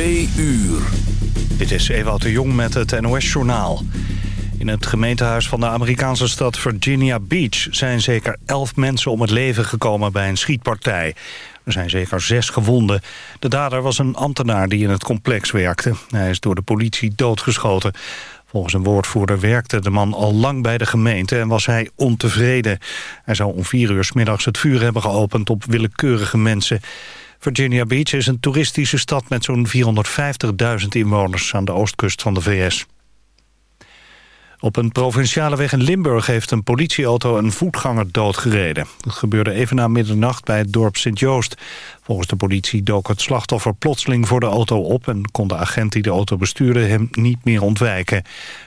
uur. Dit is Ewout de Jong met het NOS-journaal. In het gemeentehuis van de Amerikaanse stad Virginia Beach... zijn zeker elf mensen om het leven gekomen bij een schietpartij. Er zijn zeker zes gewonden. De dader was een ambtenaar die in het complex werkte. Hij is door de politie doodgeschoten. Volgens een woordvoerder werkte de man al lang bij de gemeente en was hij ontevreden. Hij zou om vier uur s middags het vuur hebben geopend op willekeurige mensen. Virginia Beach is een toeristische stad met zo'n 450.000 inwoners aan de oostkust van de VS. Op een provinciale weg in Limburg heeft een politieauto een voetganger doodgereden. Dat gebeurde even na middernacht bij het dorp Sint-Joost. Volgens de politie dook het slachtoffer plotseling voor de auto op... en kon de agent die de auto bestuurde hem niet meer ontwijken.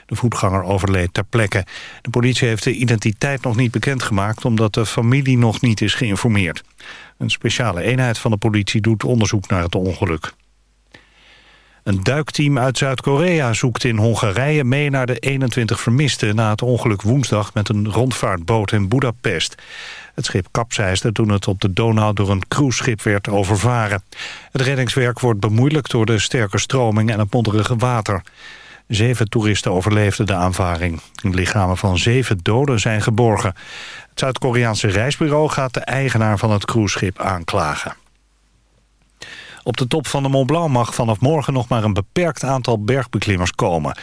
De voetganger overleed ter plekke. De politie heeft de identiteit nog niet bekendgemaakt... omdat de familie nog niet is geïnformeerd. Een speciale eenheid van de politie doet onderzoek naar het ongeluk. Een duikteam uit Zuid-Korea zoekt in Hongarije mee naar de 21 vermisten... na het ongeluk woensdag met een rondvaartboot in Budapest. Het schip kapseisde toen het op de Donau door een cruiseschip werd overvaren. Het reddingswerk wordt bemoeilijkt door de sterke stroming en het modderige water. Zeven toeristen overleefden de aanvaring. De lichamen van zeven doden zijn geborgen. Het Zuid-Koreaanse reisbureau gaat de eigenaar van het cruiseschip aanklagen. Op de top van de Mont Blanc mag vanaf morgen nog maar een beperkt aantal bergbeklimmers komen. De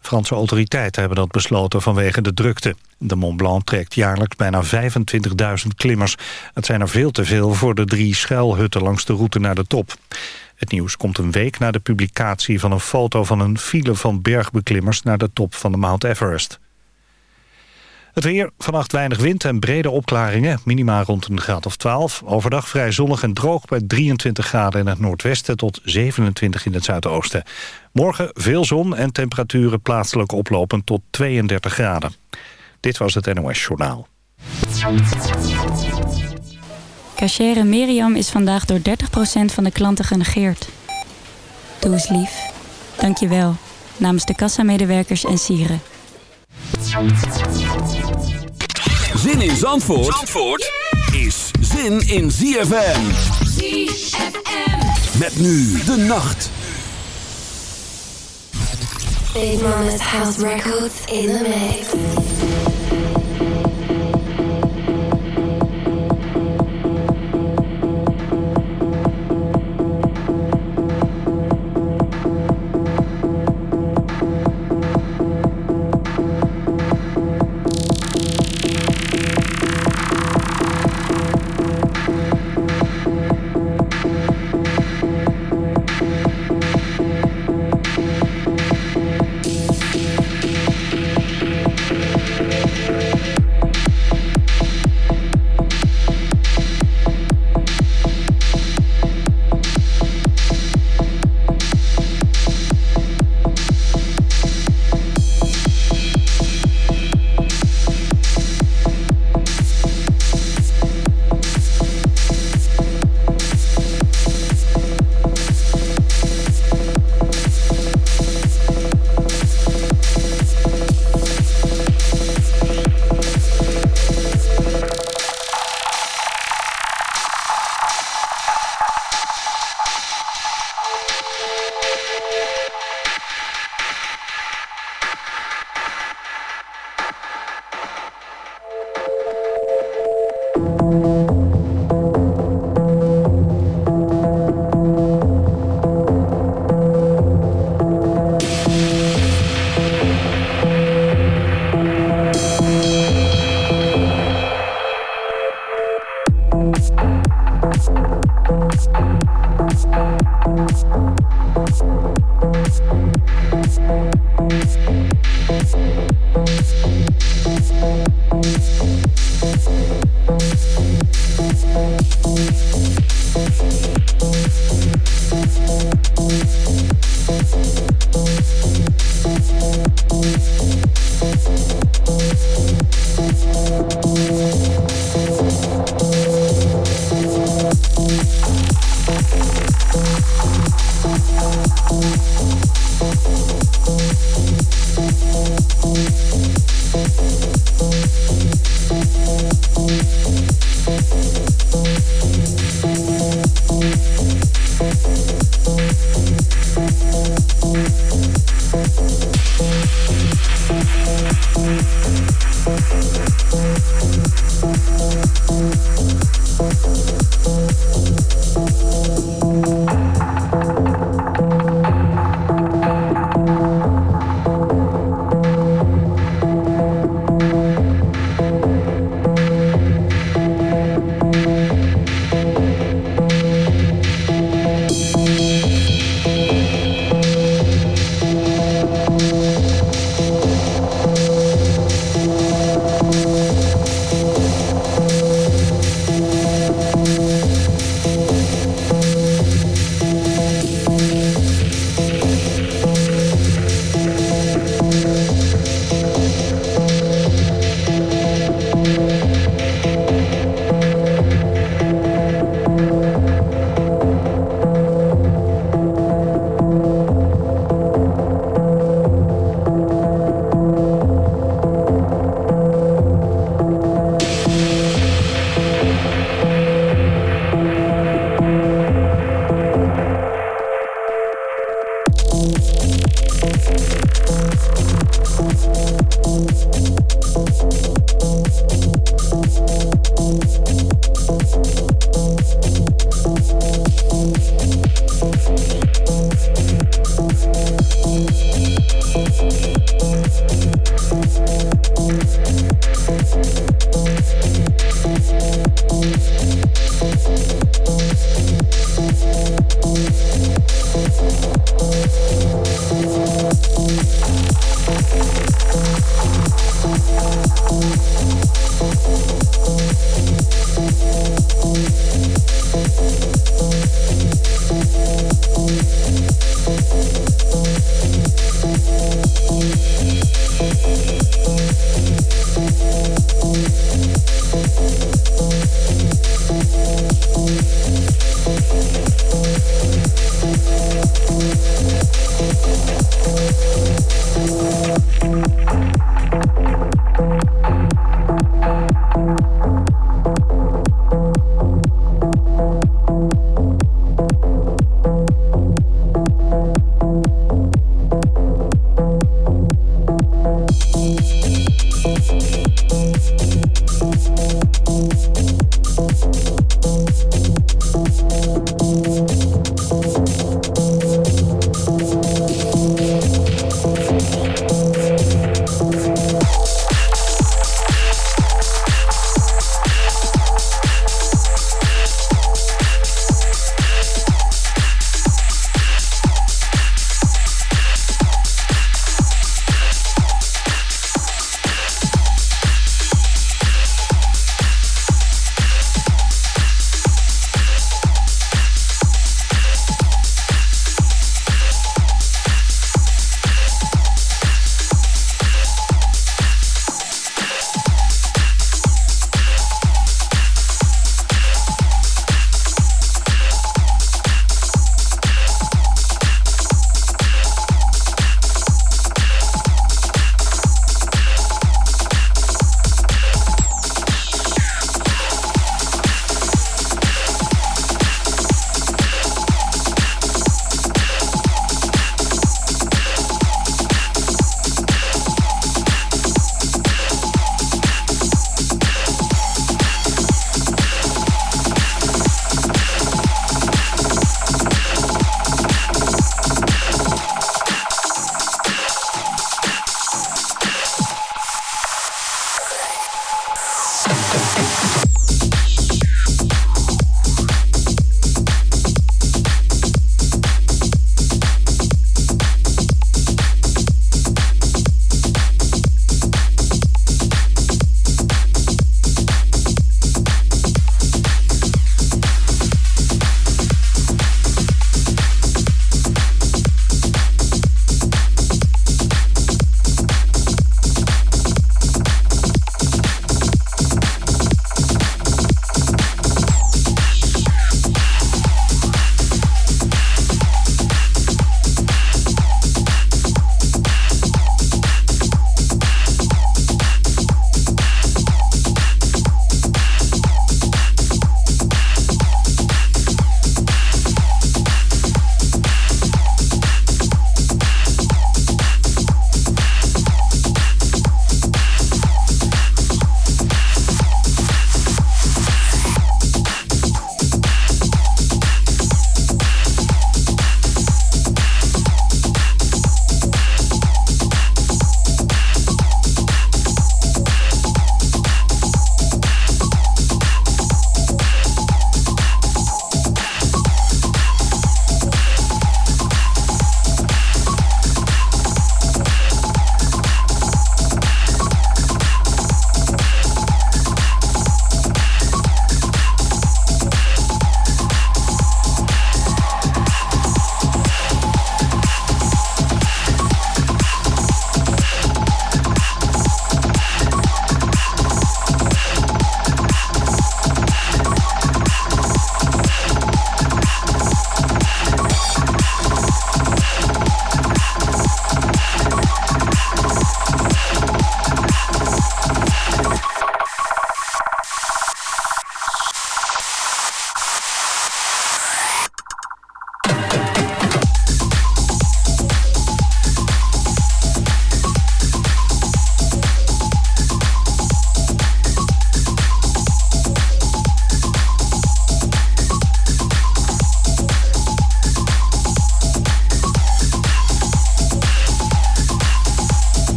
Franse autoriteiten hebben dat besloten vanwege de drukte. De Mont Blanc trekt jaarlijks bijna 25.000 klimmers. Het zijn er veel te veel voor de drie schuilhutten langs de route naar de top. Het nieuws komt een week na de publicatie van een foto van een file van bergbeklimmers naar de top van de Mount Everest. Het weer, vannacht weinig wind en brede opklaringen. Minima rond een graad of 12. Overdag vrij zonnig en droog bij 23 graden in het noordwesten... tot 27 in het zuidoosten. Morgen veel zon en temperaturen plaatselijk oplopen tot 32 graden. Dit was het NOS Journaal. Cachere Miriam is vandaag door 30% van de klanten genegeerd. Doe eens lief. Dank je wel. Namens de kassamedewerkers en sieren. Zin in Zandvoort, Zandvoort is zin in ZFM. ZFM. Met nu de nacht. Big Mama's House Records in the mix.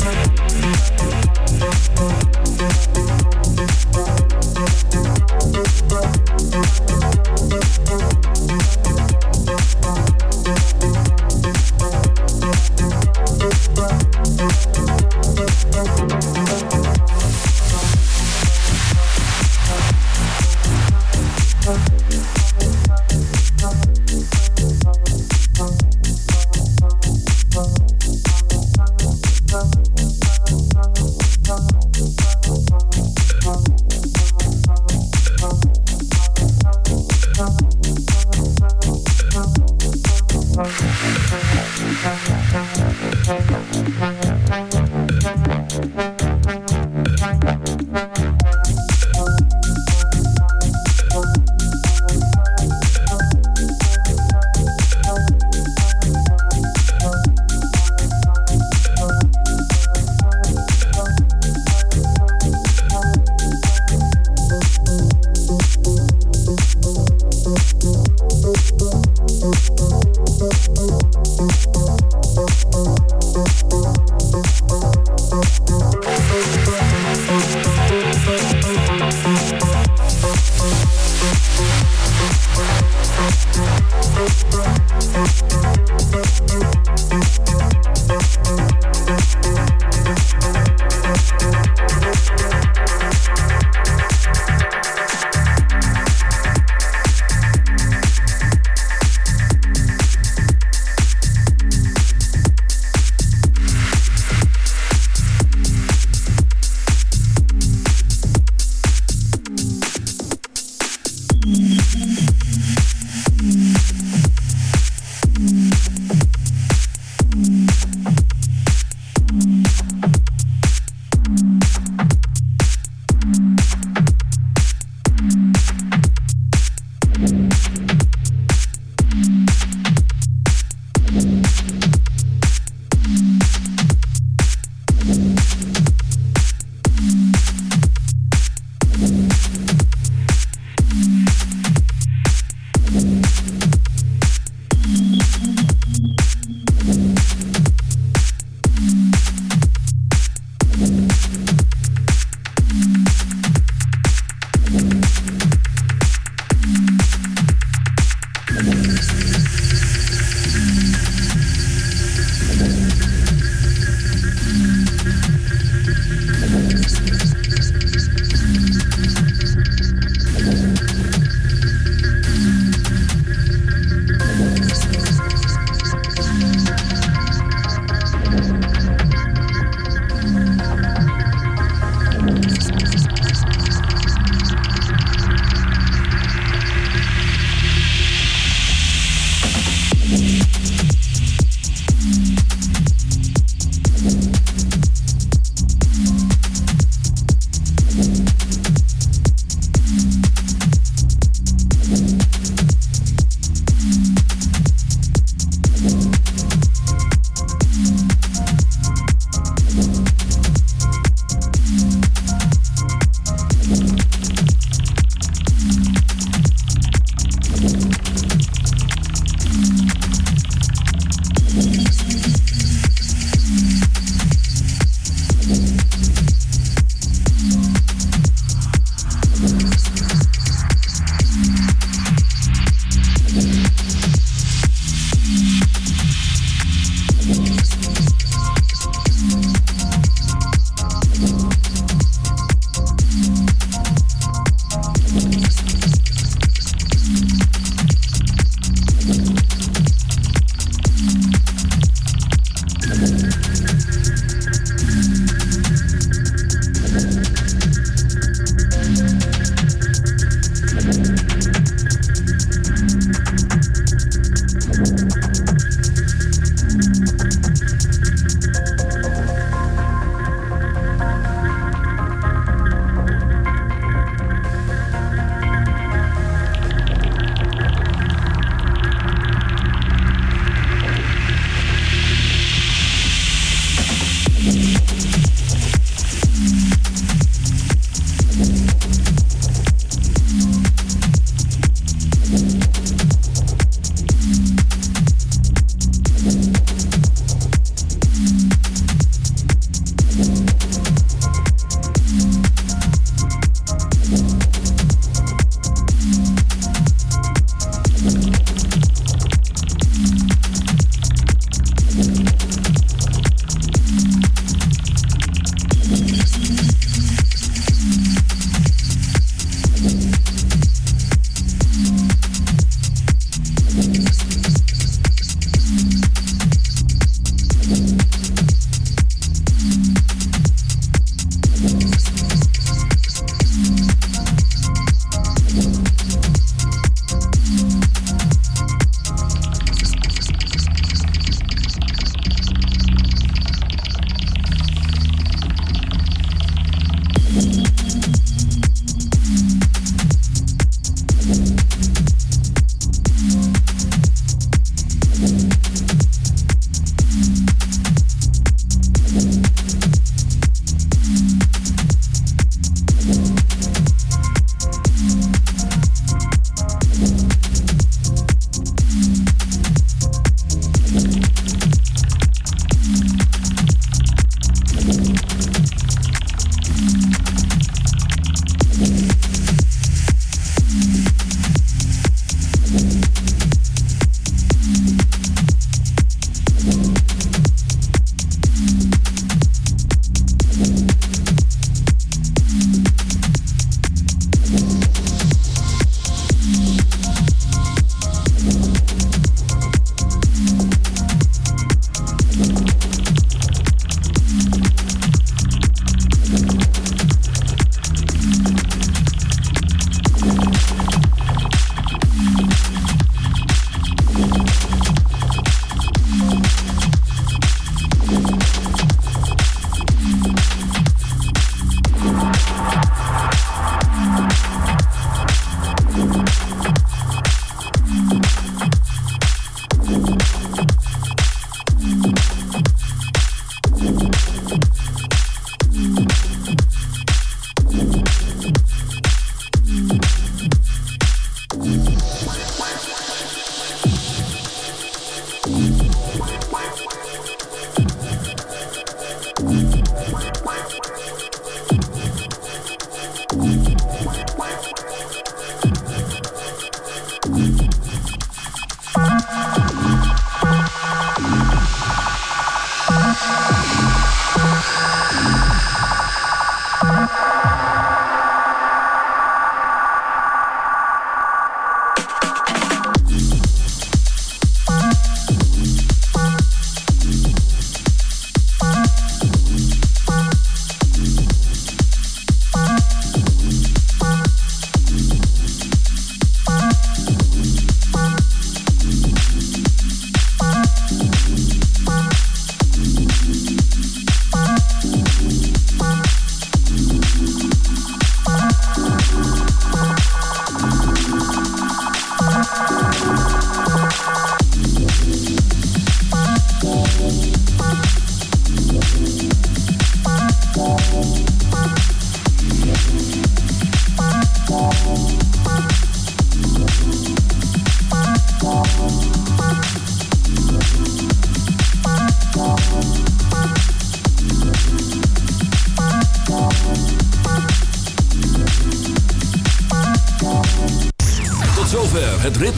Thank